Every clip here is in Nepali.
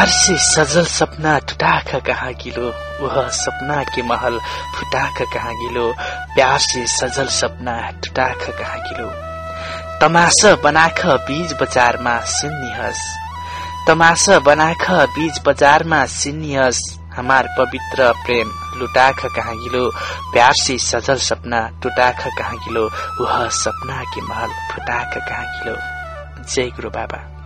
प्यार से सजल सपना टुटाख कहाँ गिलो? वह सपना के महल फुटाख कहाँ गिलो? प्यार से सजल सपना टुटाख कहाँ गिलो? तमासा बनाख बीज बजारमा सिन्निहस। तमासा बनाख बीज बजारमा सिन्निहस। हमार पवित्र प्रेम लुटाख कहाँ गिलो? प्यार से सजल सपना टुटाख कहाँ गिलो? वह सपना के महल फुटाख कहाँ गिलो? जय गुरु बाबा।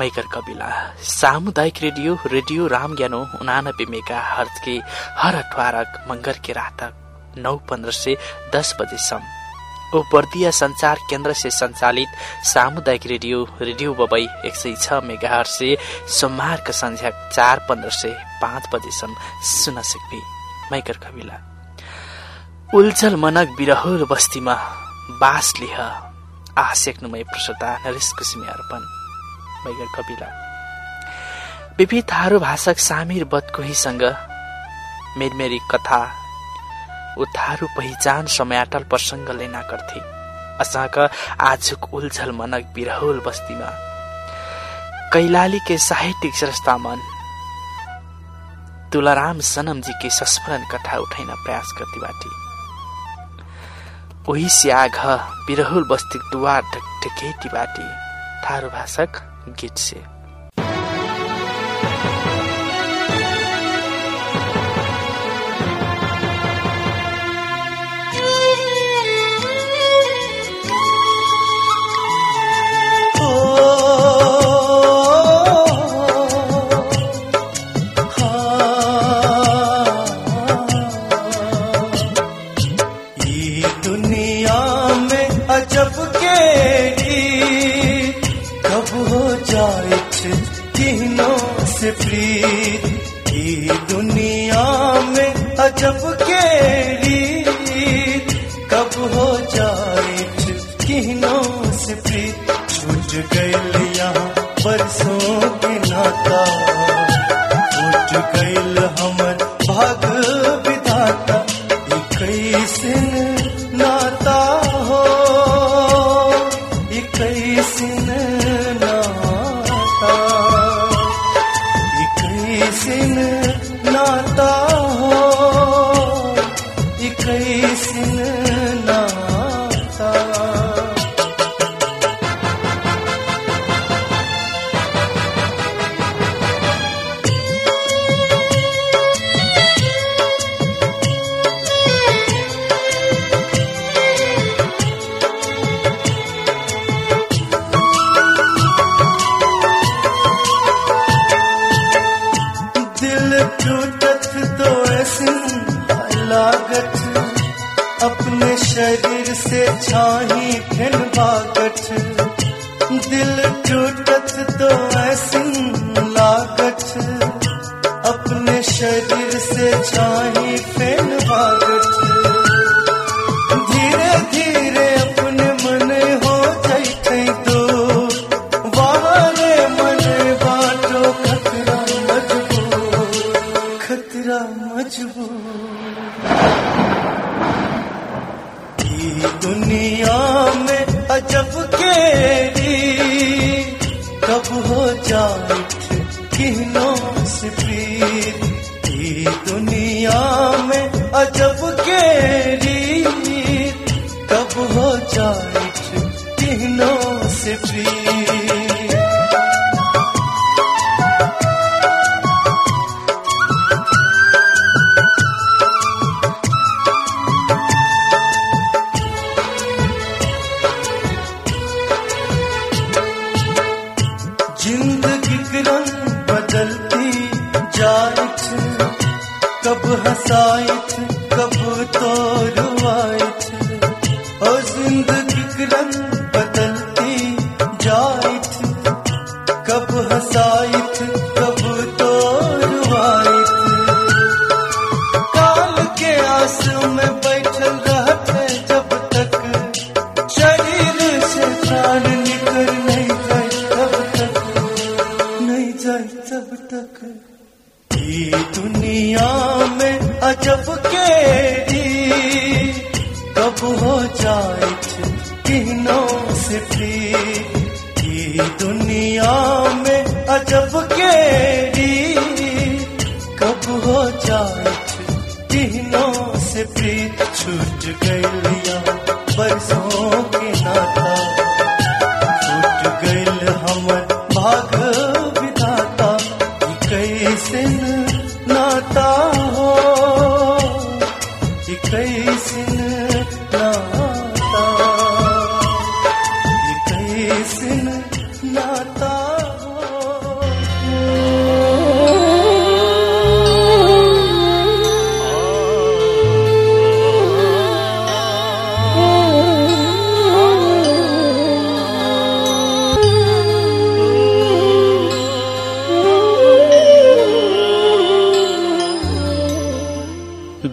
मैकर कबिला सामुदायिक रेडियो रेडियो राम ज्ञानो उनानब्बे मेगा हर्ज के हर अठवारक मंगर के रात नौ पंद्रह से दस बजेसम्म ओ बर्दिया संचार केन्द्र से संचालित सामुदायिक रेडियो रेडियो बबई एक सय छ मेगा से सोमबार का संध्या चार पन्ध्र से पाँच बजेसम्म सुन सक्बे मैकर कबिला उल्झल मनक बिरहुल बस्तीमा बास लिह आसेक्नुमय प्रसता नरेश कुसुमी अर्पण। मैगर कपिला। विविध थारू भाषक सामिर बदकोहीसँग मेरमेरी कथा ऊ थारू पहिचान समयाटल प्रसङ्ग लेना गर्थे। अचाक आजुक उल्झल मनक बिरहुल बस्तीमा। कैलाली के साहित्यिक श्रेष्ठा मन तुलाराम सनम जी के संस्मरण कथा उठाइन प्रयास करती बाटी। ओही से आघ बिरहुल बस्ती दुवार ढकेटी बाटी। थारू भाषक गीत में रीत कब हो जाए तीनों से प्रीत छूट गए यहाँ परसों के नाता।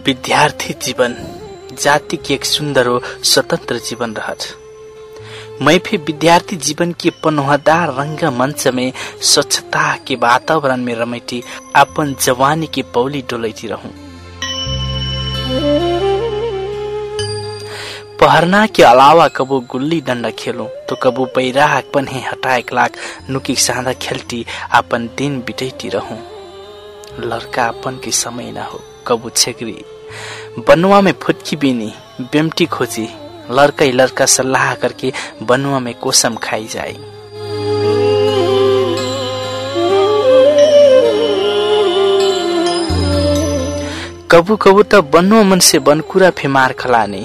विद्यार्थी जीवन जाति की एक सुंदर और स्वतंत्र जीवन रहत। मैं भी विद्यार्थी जीवन के पनौहदार रंग मंच में स्वच्छता के वातावरण में रमेटी, अपन जवानी की पौली डोलैती रहूँ। पहरना के अलावा कबो गुल्ली डंडा खेलूं तो कबो पैराक पन्हे हटाएक लाख नुकी सादा खेलती अपन दिन बिटैती रहूँ। लड़का अपन के समय ना हो, कबू छेकरी बनुआ में फुटकी बीनी बेमटी खोजी लड़का ही लड़का सलाह करके बनुआ में कोसम खाई जाए कबू कबू त बनुआ मन से बनकुरा फेमार खलाने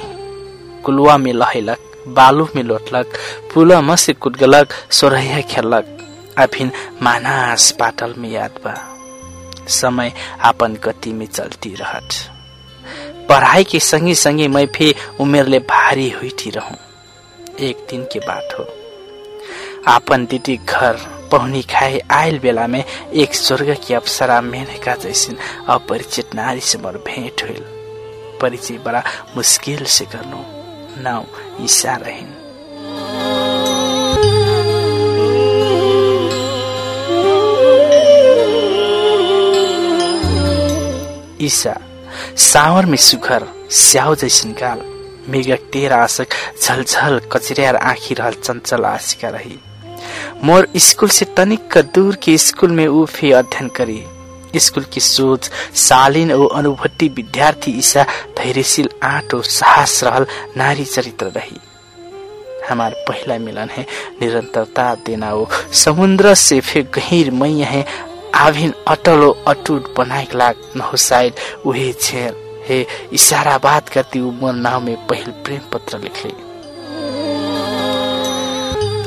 कुलवा में लहलक बालू में लोटलक पुला में से कुटगलक सोरहिया खेलक फिर मानस पाटल में याद बा। समय अपन गति में चलती रहत। पढ़ाई के संगे संगे मैं भी उमेरले भारी हुई रहूं एक दिन के बात हो। आपन दीदी घर पहुनी खाए आयल बेला में एक स्वर्ग की अप्सरा मेनका जैसिन अपरिचित नारी से मोर भेंट हुई परिचय बड़ा मुश्किल से करनु नाउ ईशा रहिन। ईशा सावर में सुखर स्याउ जैसिन गाल। मेघ आशक झलझल कचरियार आँखी रहल चंचल आशिका रही। मोर स्कूल से तनिक दूर के स्कूल में ऊ फे अध्ययन करी। स्कूल की सोच शालीन और अनुभूति विद्यार्थी ईशा धैर्यशील आँट साहस रहल नारी चरित्र रही। हमार पहला मिलन है निरंतरता देना वो समुद्र से फिर गहीर मैया है आभिन अटल अटूट बनाए लाग न हो शायद वही छेर हे इशारा बात करती उमर नाव में पहल प्रेम पत्र लिख ली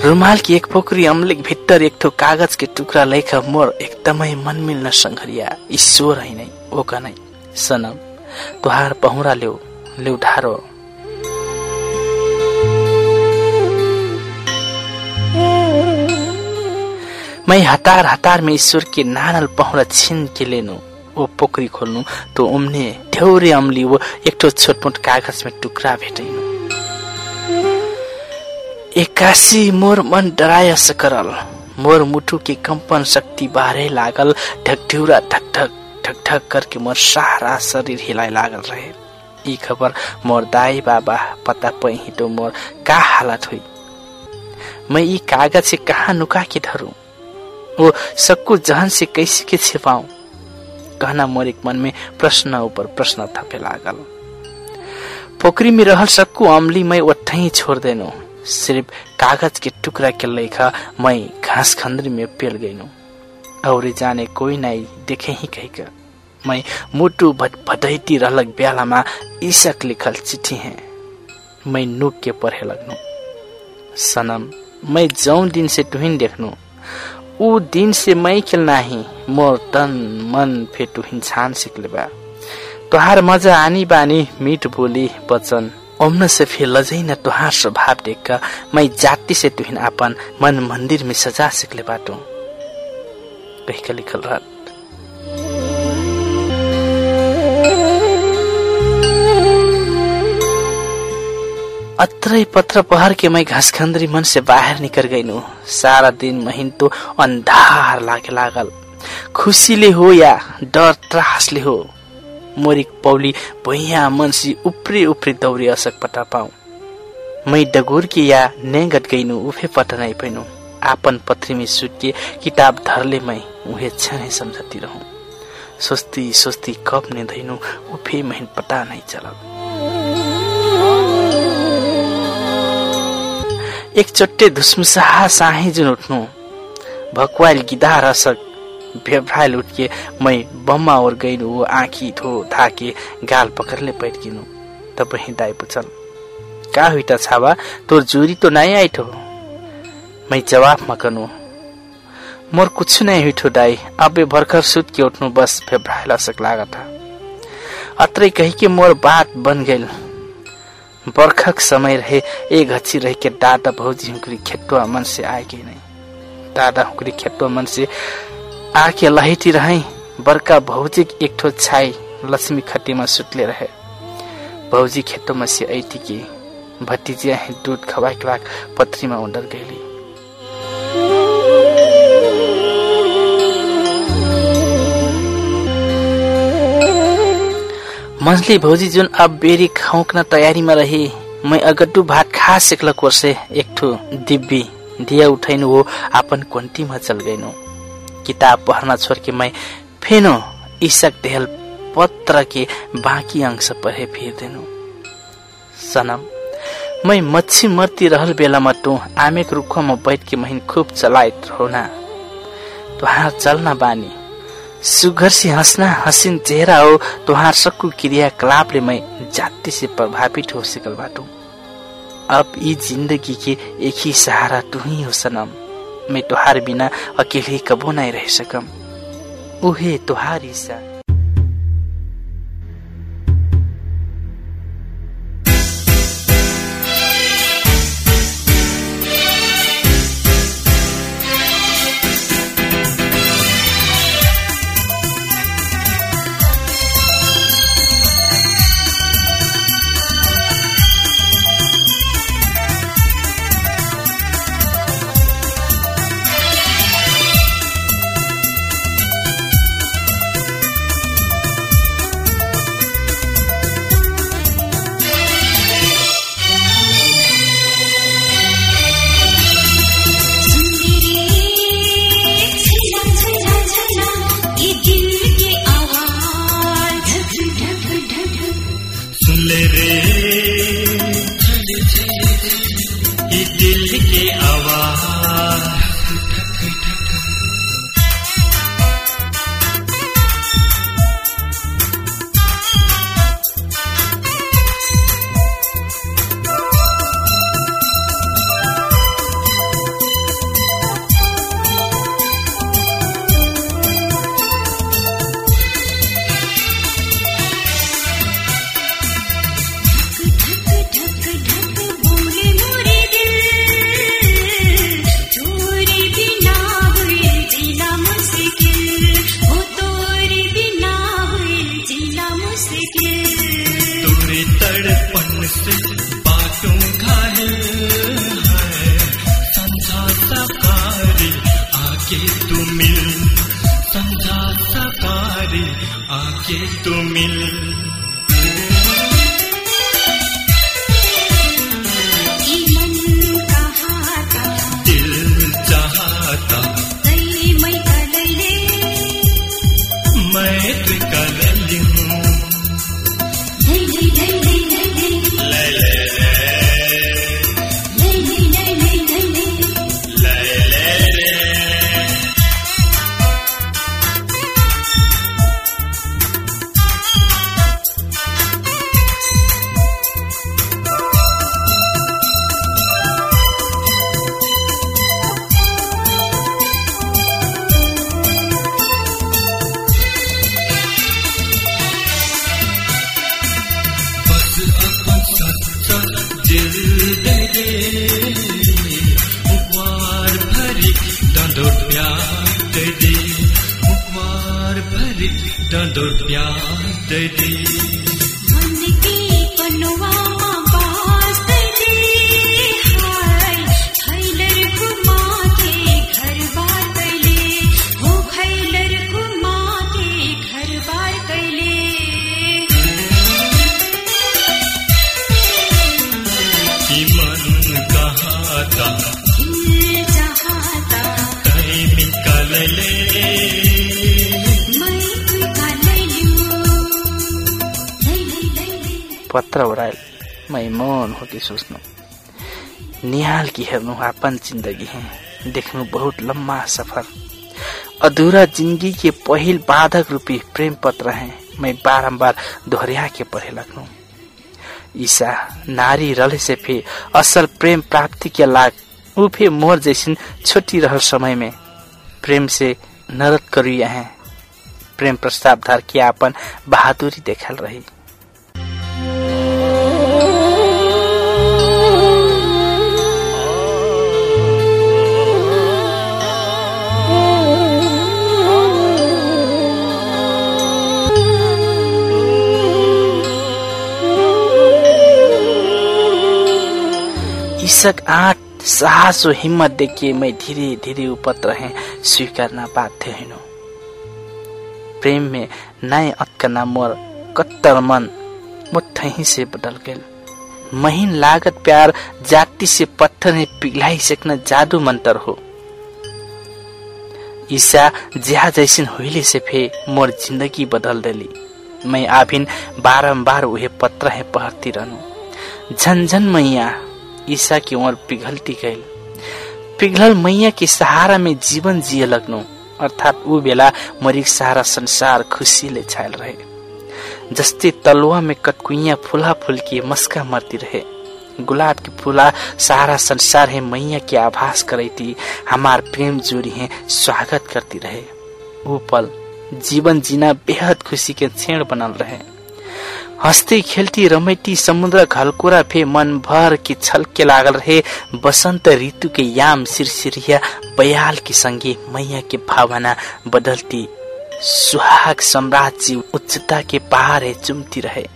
रुमाल की एक पोखरी अम्लिक भित्तर एक थो कागज के टुकड़ा लेख मोर एकदमै मन मिल्न संघरिया ईश्वर है नै ओका नै। सनम तुहार पहुरा ल्याउ ल्याउ ढारो। मैं हतार हतार में ईश्वर के नानल पहुरा छिन के लेनु। वो पोखरी खोल्नु तो उम्ने ठ्यौरे अम्ली वो एक ठो छोटमोट कागज में टुकड़ा भेटैनु। एक्कासी मोर मन डराय सकरल मोर मुठु के कंपन शक्ति बाहरे लागल ढकढिउरा ढक ढक ढक ढक करके मोर सारा शरीर हिलाए लागल रहे। ई खबर मोर दाई बाबा पता पही तो मोर का हालत हुई मैं ई कागज से कहा नुका के धरूं? वो सबको जहन से कैसे के छिपाऊं। कहना मोर एक मन में प्रश्न ऊपर प्रश्न थपे लागल। पोखरी में रहल सक्कू अमली मैं ओठही छोड़ देनो सिर्फ कागज के टुकड़ा के लेखा मैं घास खंदरी में पेल गईनु और जाने कोई नहीं देखे ही कही का मैं मुटु भट भटैती रहलक बेलामा ईशक लिखल चिट्ठी है। मैं नुक के पढ़े लगनु। सनम मैं जौन दिन से तुहिन देखनु। ऊ दिन से मैं खेल नाही मोर तन मन फे तुहिन छान सिकले बा। तोहार मजा आनी बानी मीठ बोली वचन ओम्न से फिर लजै न तुहार स्वभाव देख मैं जाति से तुहिन आपन मन मंदिर में सजा सिकले बाटो। कही लिखल रहत। अत्रै पत्र पहर के मैं घसखंदरी मन से बाहर निकल गईनु सारा दिन महीन तो अंधार लागे लागल। खुसीले हो या डर त्रासले हो मोरिक पौली भुइया मनसी उप्रे उप्रे दौरे असक पटा पाऊ। मै डगोर्के या नेगट गइनु उफे पटनाइ पैनु आपन पत्रिमी सुत्के किताब धरले मै उहे छने सम्झती रहँ। सोस्ती सोस्ती कप निधैनु उफे महिन पटा नै चल एक चट्टे धुसमुसाहा साहे जुन उठ्नु। भक्वाइल गिदा रसक भेभ्राइल उठके मै बम्मा और गइनु आँखी थो थाके गाल पकड़ले पैटकिनु तब हिँडाइ पुचल का हुइटा छावा तोर जुरी तो नाइ आइठो? मै जवाफ मकनु। मोर कुछ नै हुइठो दाई अबे भर्खर सुत के उठ्नु बस फेब्राइल असक लागत अत्रै कही के मोर बात बन गइल बर्खक समय रहे एक हच्छी रह के दादा भौजी हुकरी खेतुआ मन से आएगी नहीं दादा हुकरी खेतुआ मन से आके लहेटी रहे बड़का भौजी एक ठो छाई लक्ष्मी खट्टी में सुतले रहे। भौजी खेतों में से ऐती की भतीजिया है दूध खवा के पथरी में मजली भौजी जुन अब बेरी खाउकन तयारीमा रहे मैं अगड्डू भात खा सिक्लक वर्षे एक ठो दिब्बी दिया उठैनु हो आपन कोंटीमा चल गइनु किताब पढ़ना छोड़ के मैं फेनो ईसक देहल पत्र के बाकी अंश पढ़े फिर देनु सनम मैं मच्छी मरती रहल बेलामा तू आमेक रुखमा बैठ के महिन खूब चलाइत रहोना। तुहार चलना बानी। सुघर से हंसना हसीन चेहरा हो तुहार सक्कु क्रियाकलापले मैं जाति से प्रभावित हो सकल बाटू। अब ई जिंदगी के एक ही सहारा तू ही सनम। मैं तुहार बिना अकेले कबो नहीं रह सकम उहे तुहारी सा पत्र ओढ़ायल मै मौन हो कि सोच्नु निहाल की हेर्नु आपन जिंदगी है देखनु बहुत लम्बा सफर अधूरा जिंदगी के पहिल बाधक रूपी प्रेम पत्र है मैं बारंबार दोहरिया के पढ़े लगनु ईसा नारी रले से फे असल प्रेम प्राप्ति के लाग ऊ फे मोर जैसिन छोटी रहल समय में प्रेम से नरत करिया है प्रेम प्रस्ताव धर के आपन बहादुरी देखल रही इसक आठ साहस हिम्मत देखिए मैं धीरे धीरे उपत्र है स्वीकारना बाध्य हुनु। प्रेम में नए अत्कना मोर कत्तर मन मुठही से बदल गए महीन लागत प्यार जाति से पत्थर ने पिघलाई सकना जादू मंत्र हो। ईसा जिया जैसिन हुईले से फे मोर जिंदगी बदल देली। मैं आभिन बारंबार उहे पत्र है पढ़ती रहनु। झनझन मैया ईसा की उम्र पिघलती गई पिघलल मैया के सहारा में जीवन जिए लगनु, अर्थात ऊ बेला मरिक सारा संसार खुसीले छायल रहे। जस्तै तलुवा में कटकुइया फूला फूल की मस्का मरती रहे। गुलाब की फूला सारा संसार है मैया के आभास करई थी हमार प्रेम जोड़ी है स्वागत करती रहे। वो पल जीवन जीना बेहद खुशी के क्षण बनल रहे। हंसती खेलती रमैती समुद्र घलकुरा फे मन भर की छल के लागल रहे। बसंत ऋतु के याम सिरसिरिया बयाल के संगे मैया के भावना बदलती। सुहाग साम्राज्य उच्चता के पहाड़ चुमती रहे।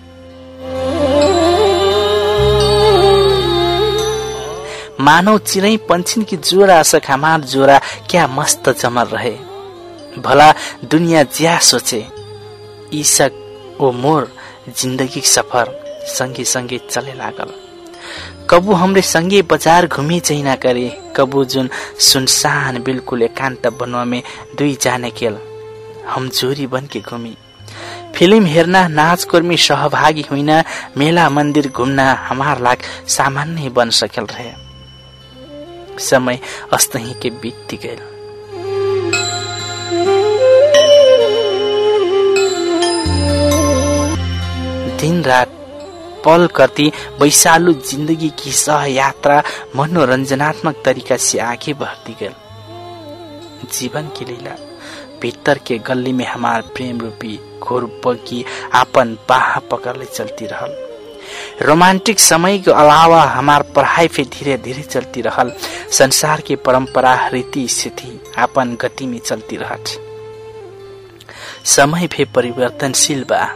मानव चिरै पंछिन की जोरा सक हमार जोरा क्या मस्त जमल रहे। भला दुनिया ज्या सोचे ईसक ओ मोर जिंदगी सफर संगे संगे चले लागल। कबू हमरे संगे बाजार घूमी चाहिँ ना करे कबू जुन सुनसान बिल्कुल एकांत बनवा दुई जाने केल हम जोरी बन के घूमी। फिल्म हेर्न नाच कर्मी सहभागी होइन मेला मंदिर घुम्न हमार लाग सामान्य बन सकेल रहे। समय अस्तही के बीतती गए दिन रात पल करती वैशालु जिंदगी की सह यात्रा मनोरंजनात्मक तरीका से आगे बढ़ती जीवन की लीला भीतर के गली में हमार प्रेम रूपी घोर की आपन बाह पकड़ले चलती रहल। रोमांटिक समय के अलावा हमार पढ़ाई फिर धीरे धीरे चलती रहल। संसार की परंपरा रीति स्थिति आपन गति में चलती रहत। समय भी परिवर्तनशील बा।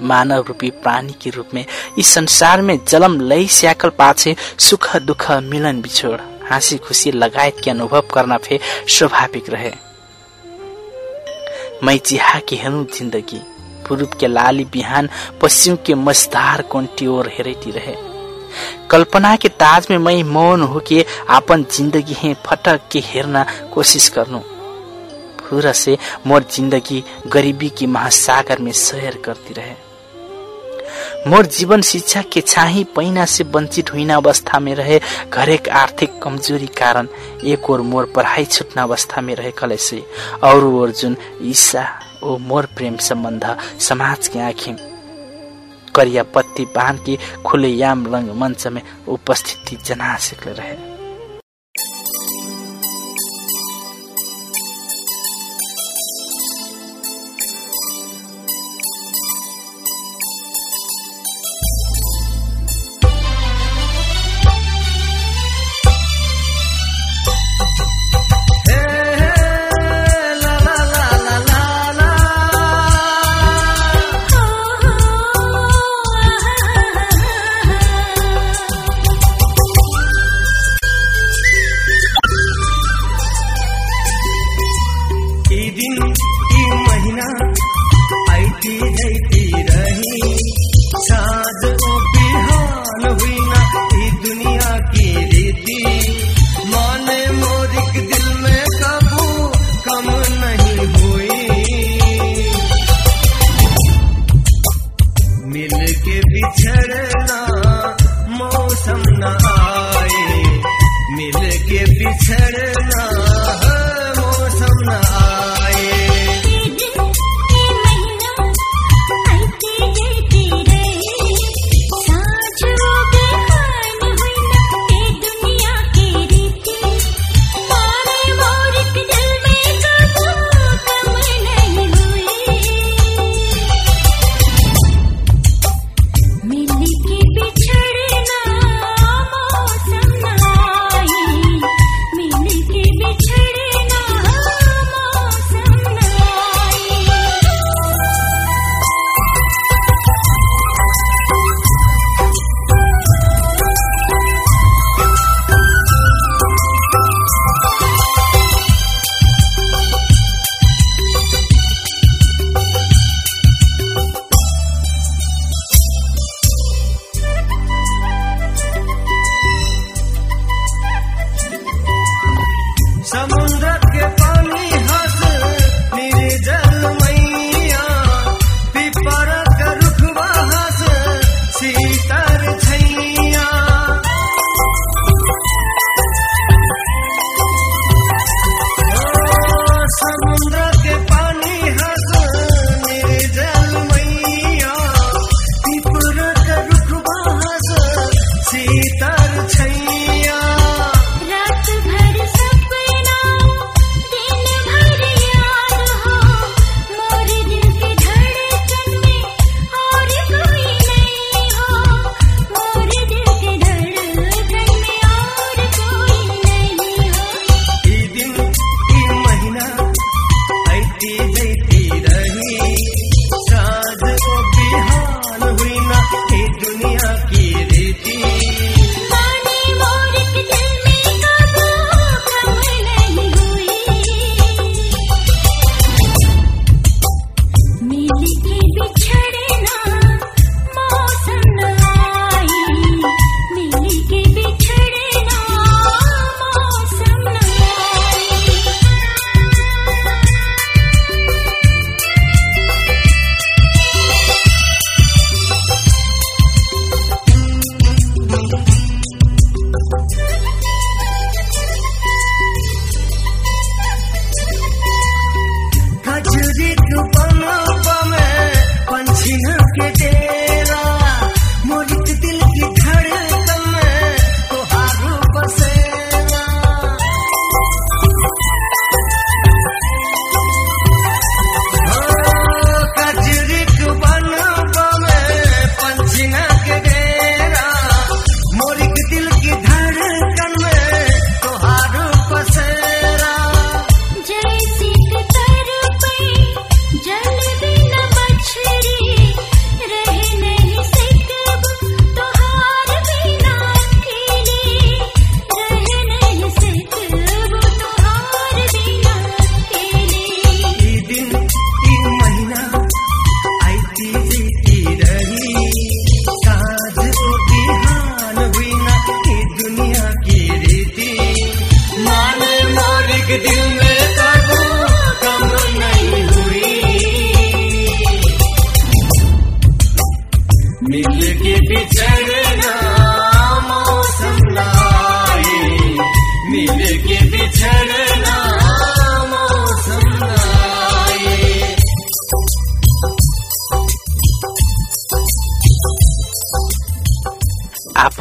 मानव रूपी प्राणी के रूप में इस संसार में जलम लई स्याकल पाछे सुख दुख मिलन बिछोड़। हाँसी खुशी लगायत के अनुभव करना फे स्वाभाविक रहे। मैं चिहा की हेनु जिंदगी पूर्व के लाली बिहान पश्चिम के मजदार कोंटी ओर हेरती रहे। कल्पना के ताज में मौन हो के आपन जिंदगी है फटक के हेरना कोशिश करनु पूरा से मोर जिंदगी गरीबी की महासागर में सैर करती रहे। मोर जीवन शिक्षा के छाही पैना से वंचित हुई अवस्था में रहे घरेक आर्थिक कमजोरी कारण एक और मोर पढ़ाई छुटना अवस्था में रहे कले से और ओर जुन ईसा ओ मोर प्रेम संबंध समाज के आँखें करिया पत्ती बांध के खुले याम लंग मंच में उपस्थिति जना रहे।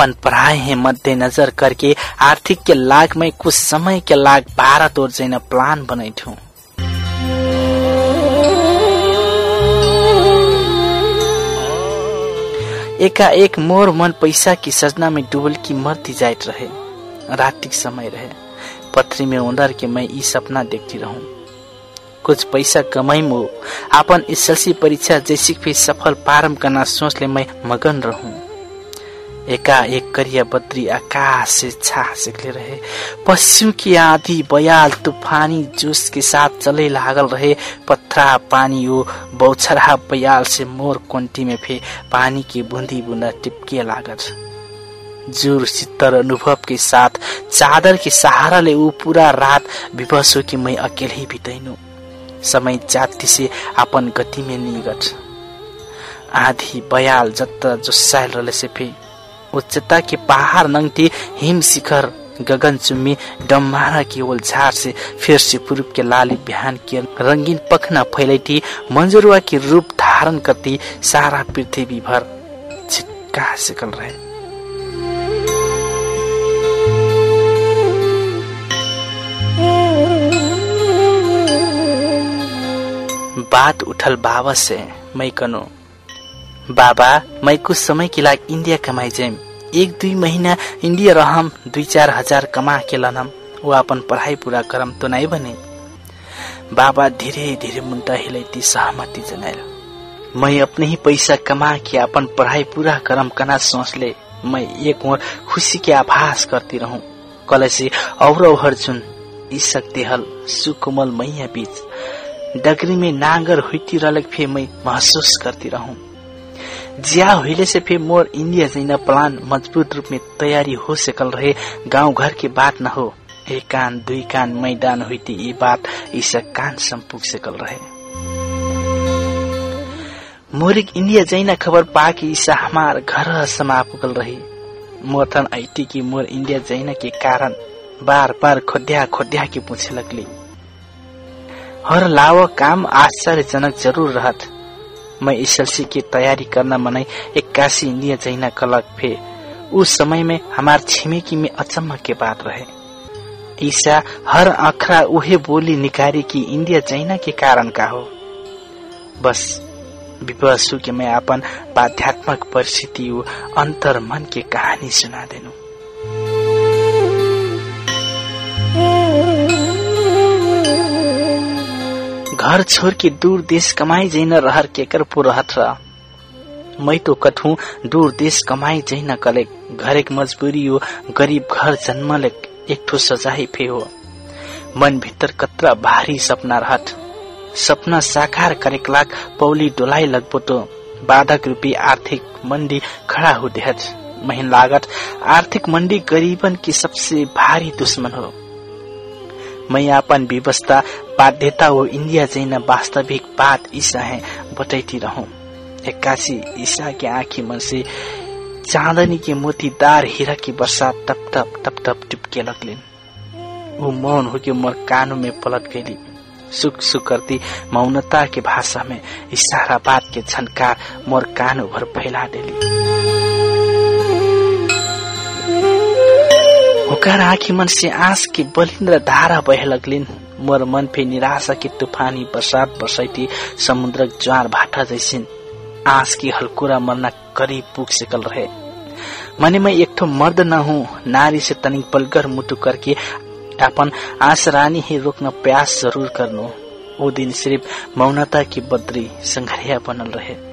आपन पढ़ाई है मद्देनजर करके आर्थिक के लाग में कुछ समय के लाग भारत और जैन प्लान बनैठू एकाएक मोर मन पैसा की सजना में डूबल की मरती जाइत रहे। रातिक समय रहे। पथरी में उंदर के मैं ई सपना देखती रहूं। कुछ पैसा कमाई मो आपन एसएलसी परीक्षा जैसी भी सफल प्रारंभ करना सोच ले मैं मगन रहूं। एकाएक करिया बद्री आकाश से छा सिकले रहे। पश्चिम की आधी बयाल तूफानी जोश के साथ चले लागल रहे। पत्थरा पानी वो बौछरा बयाल से मोर कोंटी में फे पानी की बूंदी बूंदा टिपके लागत जोर चित्तर अनुभव के साथ चादर के सहारा ले ऊ पूरा रात विवश हो कि मैं अकेले ही बितैनु। समय जाति से अपन गति में निगट। आधी बयाल जत्ता जोसाइल रहले से फे उच्चता के पहाड़ नंगटी हिम शिखर गगन चुम्मी डम्मारा से फिर से पूर्व के लाली बिहान के रंगीन पखना फैलैती मंजरुआ के रूप धारण करती सारा पृथ्वी भर छिटका सकल रहे। बात उठल बाबा से मैं कनो। बाबा मैं कुछ समय के लाग इंडिया कमाई जाइम एक दुई महीना इंडिया रहम दुई चार हजार कमा के लनम वो अपन पढ़ाई पूरा करम तो नहीं बने बाबा धीरे धीरे मुंटा हिलैती सहमति जनायल मैं अपने ही पैसा कमा के अपन पढ़ाई पूरा करम कना सोच ले मैं एक और खुशी के आभास करती रहूं। कल से और औहर चुन ईसक देहल सुकोमल मैया बीच डगरी में नांगर हुईती रहलक फे मैं महसूस करती रहूं। जिया हुईले से फिर मोर इंडिया जैना प्लान मजबूत रूप में तैयारी हो सकल रहे गांव घर की बात न हो। एक कान दुई कान मैदान हुईती ये बात इस कान संपुग सकल रहे। मोरिक इंडिया जैना खबर पाके ईसा हमार घर समा पुगल रही। मोथन आईटी की मोर इंडिया जैना के कारण बार बार खोद्या खोद्या के पूछे लगली। हर लाव काम आश्चर्यजनक जरूर रहत। मैं एसएलसी की तैयारी करना मनाई। इक्यासी इंडिया जैना कलक फे। उस समय में हमार छिमेकी में अचम्म के बात रहे। ईसा हर अखरा उहे बोली निकारी कि इंडिया चाइना के कारण का हो। बस विवशु के मैं अपन बाध्यात्मक परिस्थिति अंतर मन के कहानी सुना देनु। घर छोड़ दूर देश कमाई जैन रहर केकर पो रहत रहा मैं तो कथू दूर देश कमाई जैन कले घर एक मजबूरी हो गरीब घर जन्मले एक ठो सजाई फे हो। मन भीतर कतरा भारी सपना रहत। सपना साकार करेक लाग पौली डोलाई लगबो तो बाधक रूपी आर्थिक मंदी खड़ा हो देहत। महीन लागत आर्थिक मंदी गरीबन की सबसे भारी दुश्मन हो। मैं अपन व्यवस्था बाध्यता हो इंडिया जैन वास्तविक बात ईसा है बतैती रहूं। एक्कासी ईसा के आंखी मन से चांदनी के मोतीदार हीरा की बरसात तप तप तप तप टिपके लगलिन। वो मौन हो के मोर कानों में पलट गई सुख सुख करती मौनता के भाषा में इशारा बात के झनकार मोर कानों भर फैला देली। आँखी मन से आंस की बलिन्द्र धारा बह मोर मन पे निराशा की तूफानी बरसात बरसैती समुद्र ज्वार भाटा जैसिन। आंस की हलकुरा मरना करीब पुग सकल रहे। मने मैं एक ठो मर्द न हूँ नारी से तनिक पलगर मुटु करके अपन आस रानी ही रोकना प्रयास जरूर करनु वो दिन सिर्फ मौनता की बद्री संघरिया बनल रहे।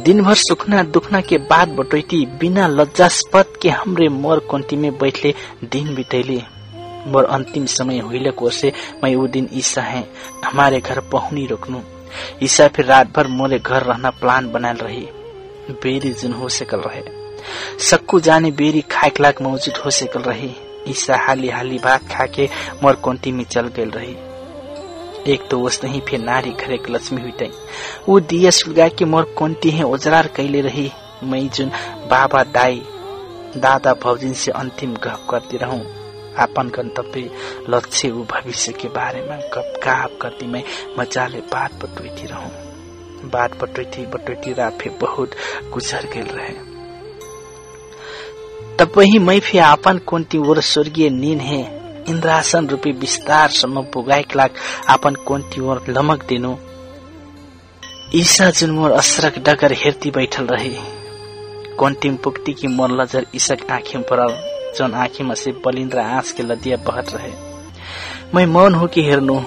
दिनभर सुखना दुखना के बाद बटोती बिना लज्जास्पद के हमरे मोर कंटी में बैठले दिन बितैली। मोर अंतिम समय हुईलक ओर से मैं वो दिन ईसा है हमारे घर पहुनी रोकनू। ईसा फिर रात भर मोरे घर रहना प्लान बनाल रही। बेरी जुन हो सकल रहे। सक्कू जाने बेरी खाक लाक मौजूद हो सकल रही। ईसा हाली हाली भात खाके मोर कोंटी में चल गल रही। एक तो वस नहीं फिर नारी घरे के लक्ष्मी हुई वो दिया सुलगा के मोर कोंटी है ओजरार कैले रही। मैं जुन बाबा दाई दादा भौजिन से अंतिम गप करती रहूं। अपन गंतव्य लक्ष्य व भविष्य के बारे में गप गाप करती मैं मजाले बात बटोती रहूं। बात बटोती बटोती रात फिर बहुत गुजर गेल रहे। तब वही मैं फिर आपन कोंटी ओर स्वर्गीय नीन है इंद्रासन रूपी विस्तार सम्म पुगाइक लाग आपन ओर लमक दिनु। ईसा जुन मोर असरक डगर हेर्ती बैठल रहे कोंटीम पुक्ति की मोर लजर ईसक आँखिम परल जौन आँखिमा से बलिन्द्र आँस के लदिया बहत रहे। मैं मौन हो कि हेर्नु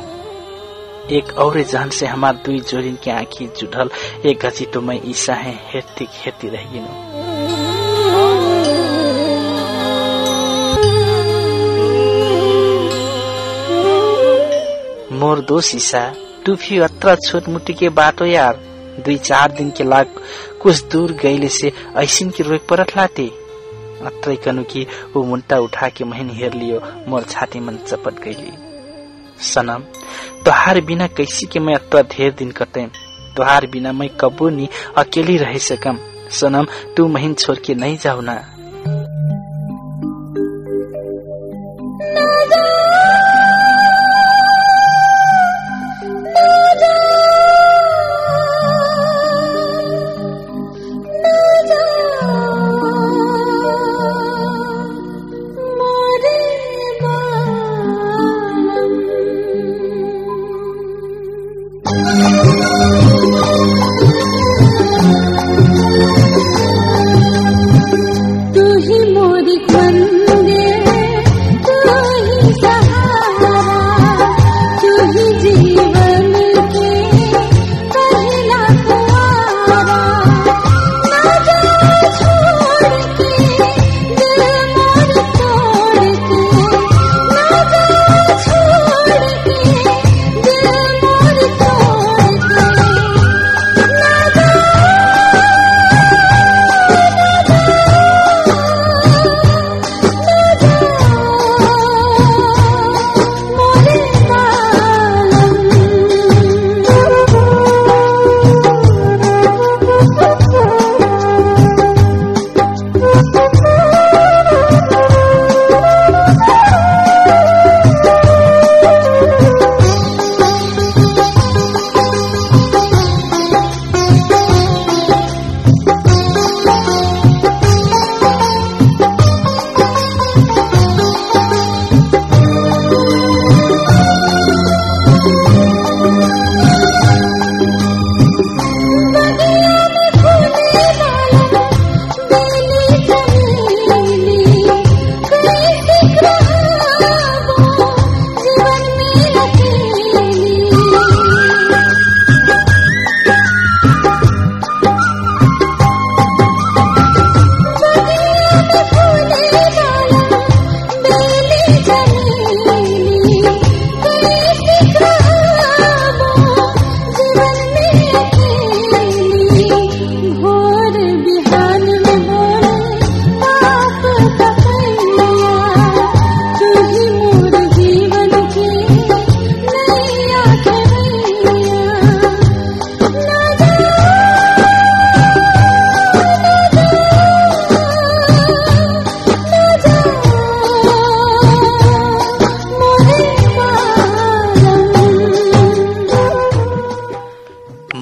एक और जहन से हमार दुई जोड़िन के आँखी जुढ़ल एक घसीटो मैं ईसा है हेर्ती हेर्ती रह मोर दोष ईसा भी अत्र छोट मुट्टी के बाटो यार। दुई चार दिन के लाग कुछ दूर गईले से ऐसिन की रोक परत लाते। अत्रै कनु की वो मुंटा उठा के महन हेर लियो मोर छाती मन चपट गईली सनम तोहार बिना कैसी के मैं अत्ता ढेर दिन कटे तोहार बिना मैं कबू नी अकेली रह सकम। सनम तू महीन छोड़ के नहीं जाऊ ना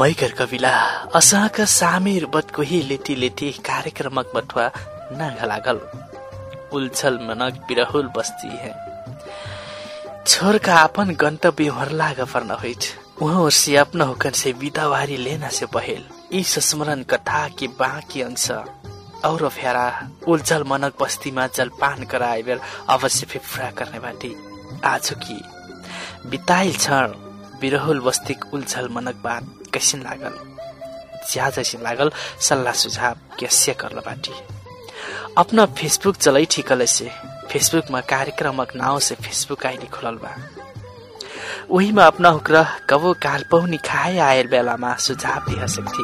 मैकर कविला असाक सामेर बदकोही लेती लेती कार्यक्रमक बटुआ न घलागल उलझल मनक बिरहुल बस्ती है। छोर का अपन गंतव्य हरला गफर न होइत वहाँ और से अपना होकर से विदावारी लेना से पहल ई स्मरण कथा के बाँकी अंश। और फेरा उलझल मनक बस्तीमा जलपान कराए बेर अवश्य फिफ्रा करने बाटी। आज की बिताइल क्षण बिरहुल बस्तिक उलझल मनक बात। कैसिन लागल। ज्या जैसिन लागल सल्लाह सुझाव कैसे करल बाटी अपना फेसबुक चलै ठिकले से फेसबुकमा कार्यक्रमक नाव से फेसबुक आईडी खोलल बा। उहीमा अपना हुक्र कबो काल पहुनी खाए आएर बेलामा सुझाव दिह सक्थे।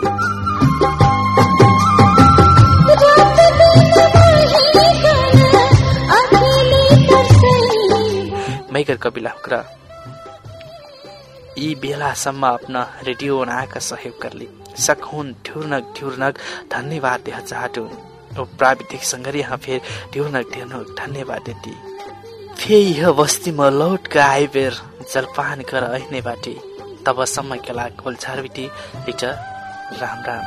मैगर कपिला हुक्र यी बेलासम्म अपना रेडियो बनाएका सहयोग करली सकहुन ठुर्नक ठुर्नक धन्यवाद देह चाहटु ओ प्राविधिक संगरी यहाँ फेर ठुर्नक ठुर्नक धन्यवाद देती फे यह बस्ती म लौट का आए बेर जलपान कर ऐने बाटी तब समय के लाग खोल छारबिटी इटा राम राम